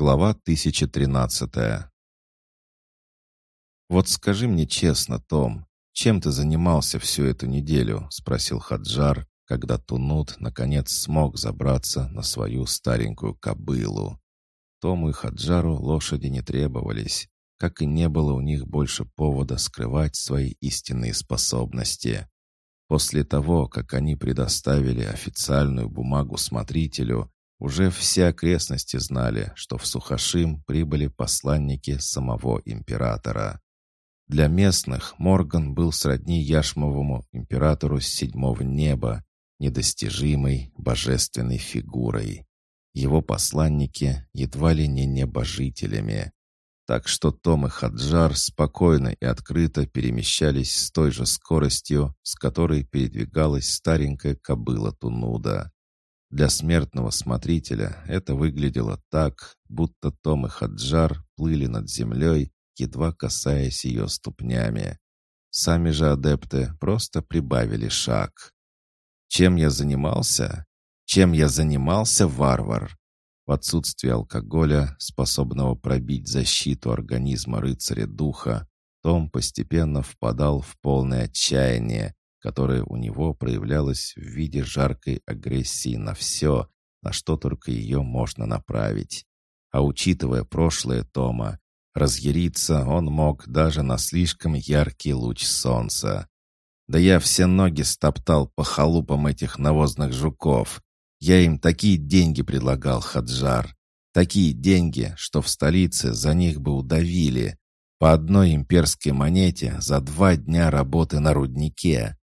Глава 1013 «Вот скажи мне честно, Том, чем ты занимался всю эту неделю?» — спросил Хаджар, когда Тунут наконец смог забраться на свою старенькую кобылу. Тому и Хаджару лошади не требовались, как и не было у них больше повода скрывать свои истинные способности. После того, как они предоставили официальную бумагу смотрителю, уже все окрестности знали, что в Сухашим прибыли посланники самого императора. Для местных Морган был сродни Яшмовому императору седьмого неба, недостижимой божественной фигурой. Его посланники едва ли не небожителями. Так что Том и Хаджар спокойно и открыто перемещались с той же скоростью, с которой передвигалась старенькая кобыла Тунуда. Для смертного смотрителя это выглядело так, будто Том и Хаджар плыли над землей, едва касаясь ее ступнями. Сами же адепты просто прибавили шаг. Чем я занимался? Чем я занимался, варвар? В отсутствие алкоголя, способного пробить защиту организма рыцаря духа, том постепенно впадал в полное отчаяние, которое у него проявлялось в виде жаркой агрессии на все, на что только ее можно направить. А учитывая прошлое Тома, разъяриться он мог даже на слишком яркий луч солнца. Да я все ноги стоптал по халупам этих навозных жуков. Я им такие деньги предлагал, Хаджар. Такие деньги, что в столице за них бы удавили. По одной имперской монете за два дня работы на руднике.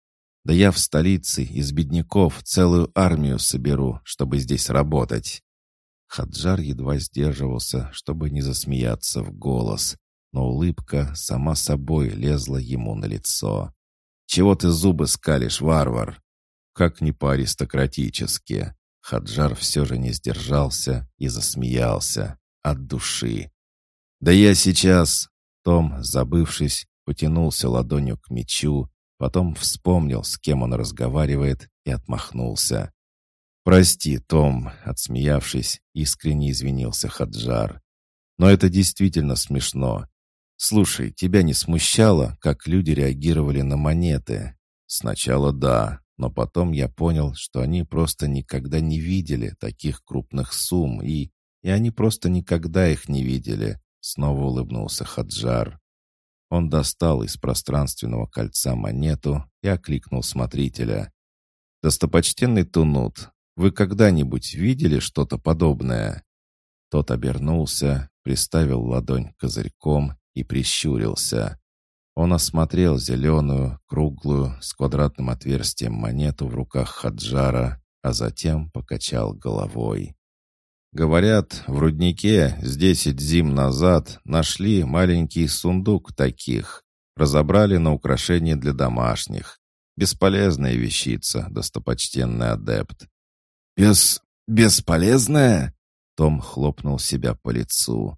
Да я в столице из бедняков целую армию соберу, чтобы здесь работать». Хаджар едва сдерживался, чтобы не засмеяться в голос, но улыбка сама собой лезла ему на лицо. «Чего ты зубы скалишь, варвар?» «Как не по-аристократически». Хаджар все же не сдержался и засмеялся от души. «Да я сейчас...» Том, забывшись, потянулся ладонью к мечу, Потом вспомнил, с кем он разговаривает, и отмахнулся. «Прости, Том», — отсмеявшись, искренне извинился Хаджар. «Но это действительно смешно. Слушай, тебя не смущало, как люди реагировали на монеты?» «Сначала да, но потом я понял, что они просто никогда не видели таких крупных сумм, и... и они просто никогда их не видели», — снова улыбнулся Хаджар. Он достал из пространственного кольца монету и окликнул смотрителя. «Достопочтенный Тунут, вы когда-нибудь видели что-то подобное?» Тот обернулся, приставил ладонь козырьком и прищурился. Он осмотрел зеленую, круглую, с квадратным отверстием монету в руках Хаджара, а затем покачал головой. Говорят, в руднике с десять зим назад нашли маленький сундук таких. Разобрали на украшение для домашних. Бесполезная вещица, достопочтенный адепт. «Бес... бесполезная?» Том хлопнул себя по лицу.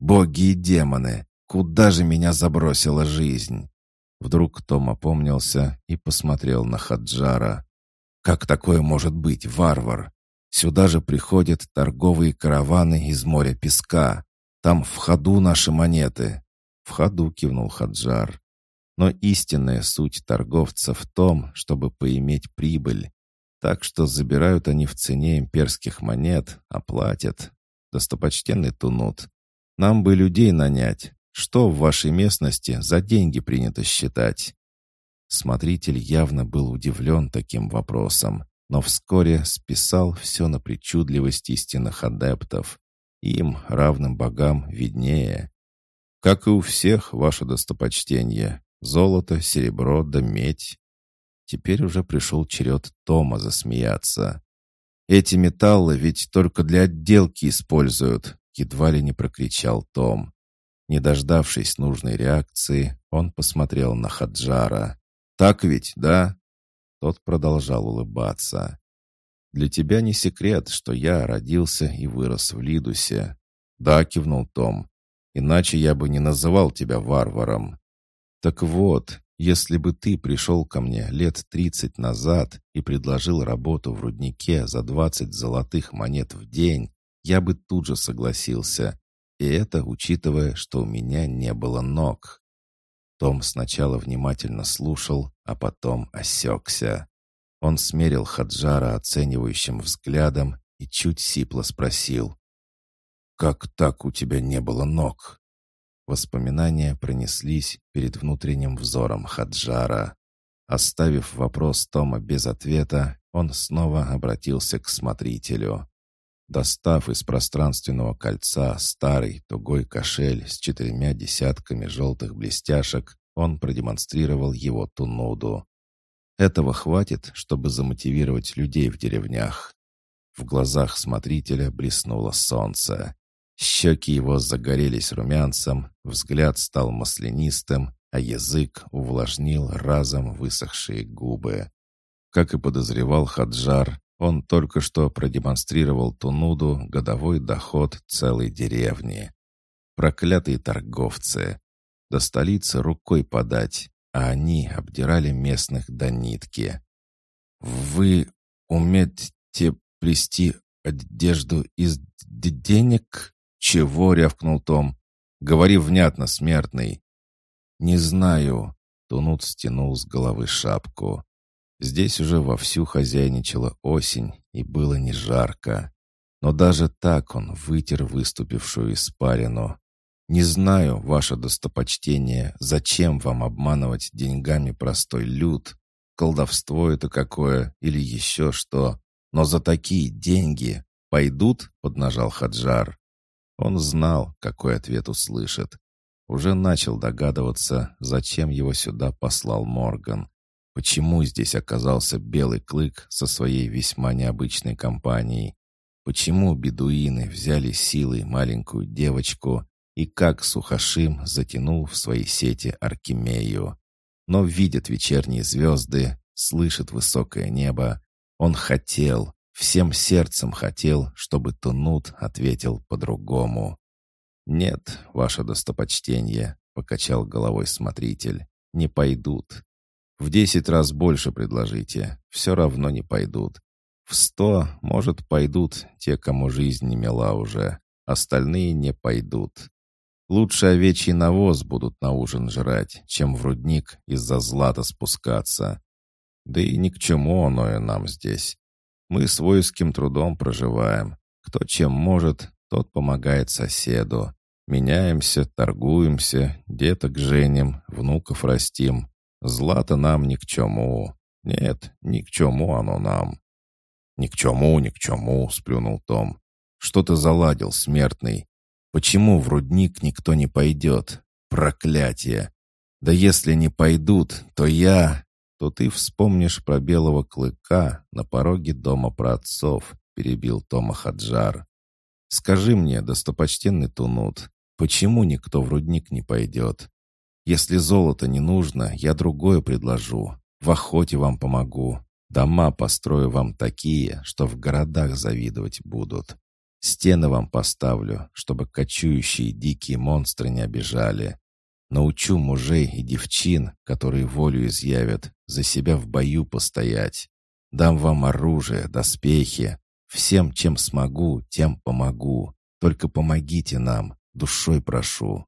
«Боги и демоны! Куда же меня забросила жизнь?» Вдруг Том опомнился и посмотрел на Хаджара. «Как такое может быть, варвар? Сюда же приходят торговые караваны из моря песка. Там в ходу наши монеты». «В ходу», — кивнул Хаджар. «Но истинная суть торговца в том, чтобы поиметь прибыль. Так что забирают они в цене имперских монет, оплатят. Достопочтенный Тунут, нам бы людей нанять. Что в вашей местности за деньги принято считать?» Смотритель явно был удивлен таким вопросом но вскоре списал все на причудливость истинных адептов. Им, равным богам, виднее. Как и у всех, ваше достопочтение, золото, серебро да медь. Теперь уже пришел черед Тома засмеяться. «Эти металлы ведь только для отделки используют», — едва ли не прокричал Том. Не дождавшись нужной реакции, он посмотрел на Хаджара. «Так ведь, да?» Тот продолжал улыбаться. «Для тебя не секрет, что я родился и вырос в Лидусе». «Да», — кивнул Том, — «иначе я бы не называл тебя варваром». «Так вот, если бы ты пришел ко мне лет тридцать назад и предложил работу в руднике за двадцать золотых монет в день, я бы тут же согласился. И это учитывая, что у меня не было ног. Том сначала внимательно слушал, а потом осекся. Он смерил Хаджара оценивающим взглядом и чуть сипло спросил. «Как так у тебя не было ног?» Воспоминания пронеслись перед внутренним взором Хаджара. Оставив вопрос Тома без ответа, он снова обратился к смотрителю. Достав из пространственного кольца старый тугой кошель с четырьмя десятками желтых блестяшек, он продемонстрировал его Тунуду. Этого хватит, чтобы замотивировать людей в деревнях. В глазах смотрителя блеснуло солнце. Щеки его загорелись румянцем, взгляд стал маслянистым, а язык увлажнил разом высохшие губы. Как и подозревал Хаджар, он только что продемонстрировал Тунуду годовой доход целой деревни. Проклятые торговцы. До столицы рукой подать, а они обдирали местных до нитки. «Вы умеете плести одежду из денег?» «Чего?» — рявкнул Том. «Говори внятно, смертный». «Не знаю». Тунут стянул с головы шапку. Здесь уже вовсю хозяйничала осень, и было не жарко. Но даже так он вытер выступившую испарину. «Не знаю, ваше достопочтение, зачем вам обманывать деньгами простой люд? Колдовство это какое или еще что? Но за такие деньги пойдут?» — поднажал Хаджар. Он знал, какой ответ услышит. Уже начал догадываться, зачем его сюда послал Морган. Почему здесь оказался Белый Клык со своей весьма необычной компанией? Почему бедуины взяли силой маленькую девочку и как Сухашим затянул в свои сети Аркемею? Но видит вечерние звезды, слышит высокое небо. Он хотел, всем сердцем хотел, чтобы Тунут ответил по-другому. «Нет, ваше достопочтение», — покачал головой смотритель, — «не пойдут. В десять раз больше предложите, все равно не пойдут. В сто, может, пойдут те, кому жизнь не мила уже, остальные не пойдут. Лучше овечий навоз будут на ужин жрать, чем в рудник из-за злата спускаться. Да и ни к чему оно и нам здесь. Мы с воинским трудом проживаем. Кто чем может, тот помогает соседу. Меняемся, торгуемся, деток женим, внуков растим. Злато нам ни к чему. Нет, ни к чему оно нам. «Ни к чему, ни к чему», — сплюнул Том. «Что ты заладил, смертный? Почему в рудник никто не пойдет? Проклятие! Да если не пойдут, то я...» «То ты вспомнишь про белого клыка на пороге дома праотцов», — перебил Тома Хаджар. «Скажи мне, достопочтенный Тунут, почему никто в рудник не пойдет? Если золото не нужно, я другое предложу. В охоте вам помогу. Дома построю вам такие, что в городах завидовать будут. Стены вам поставлю, чтобы кочующие дикие монстры не обижали. Научу мужей и девчин, которые волю изъявят, за себя в бою постоять. Дам вам оружие, доспехи. Всем, чем смогу, тем помогу. Только помогите нам, душой прошу.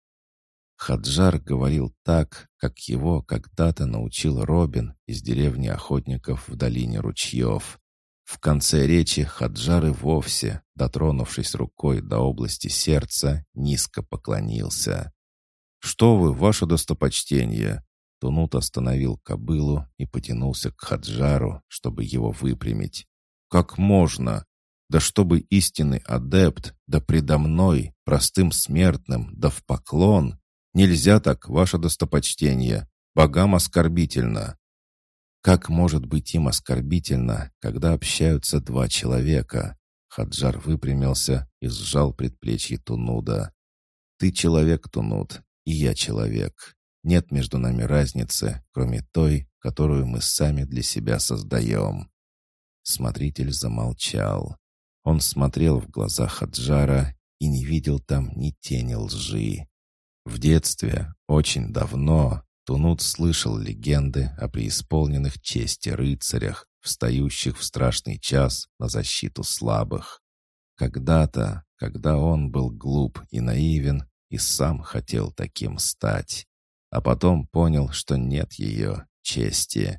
Хаджар говорил так, как его когда-то научил Робин из деревни охотников в долине ручьев. В конце речи Хаджар и вовсе, дотронувшись рукой до области сердца, низко поклонился. «Что вы, ваше достопочтение!» Тунут остановил кобылу и потянулся к Хаджару, чтобы его выпрямить. «Как можно? Да чтобы истинный адепт, да предо мной, простым смертным, да в поклон, Нельзя так, ваше достопочтение. Богам оскорбительно». «Как может быть им оскорбительно, когда общаются два человека?» Хаджар выпрямился и сжал предплечье Тунуда. «Ты человек, Тунуд, и я человек. Нет между нами разницы, кроме той, которую мы сами для себя создаем». Смотритель замолчал. Он смотрел в глаза Хаджара и не видел там ни тени лжи. В детстве, очень давно, Тунут слышал легенды о преисполненных чести рыцарях, встающих в страшный час на защиту слабых. Когда-то, когда он был глуп и наивен и сам хотел таким стать. А потом понял, что нет ее чести.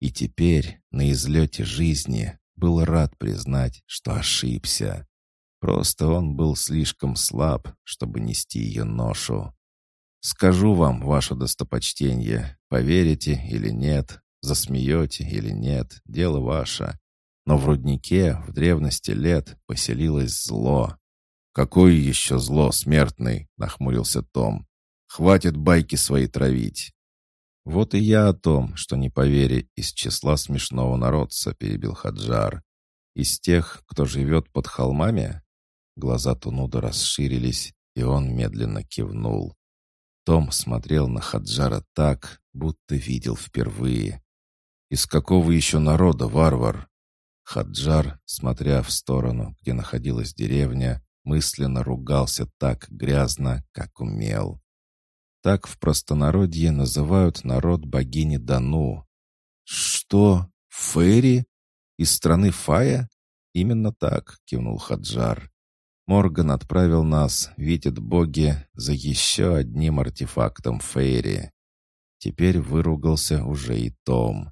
И теперь, на излете жизни, был рад признать, что ошибся. Просто он был слишком слаб, чтобы нести ее ношу. «Скажу вам, ваше достопочтение, поверите или нет, засмеете или нет, дело ваше. Но в руднике в древности лет поселилось зло. «Какое еще зло, смертный?» — нахмурился Том. «Хватит байки свои травить». «Вот и я о том, что не повери из числа смешного народца», — перебил Хаджар. «Из тех, кто живет под холмами?» Глаза Тунуда расширились, и он медленно кивнул. Том смотрел на Хаджара так, будто видел впервые. «Из какого еще народа, варвар?» Хаджар, смотря в сторону, где находилась деревня, мысленно ругался так грязно, как умел. Так в простонародье называют народ богини Дану. «Что? Фейри? Из страны Фая?» «Именно так», — кивнул Хаджар. Морган отправил нас, видят боги, за еще одним артефактом Фейри. Теперь выругался уже и Том.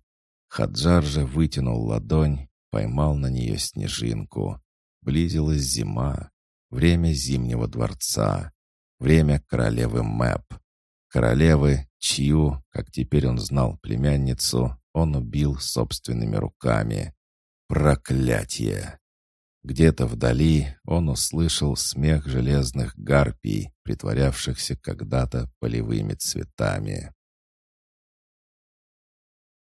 Хаджар же вытянул ладонь, поймал на нее снежинку. Близилась зима, время Зимнего дворца, время королевы Мэп. Королевы, чью, как теперь он знал племянницу, он убил собственными руками. Проклятие! Где-то вдали он услышал смех железных гарпий, притворявшихся когда-то полевыми цветами.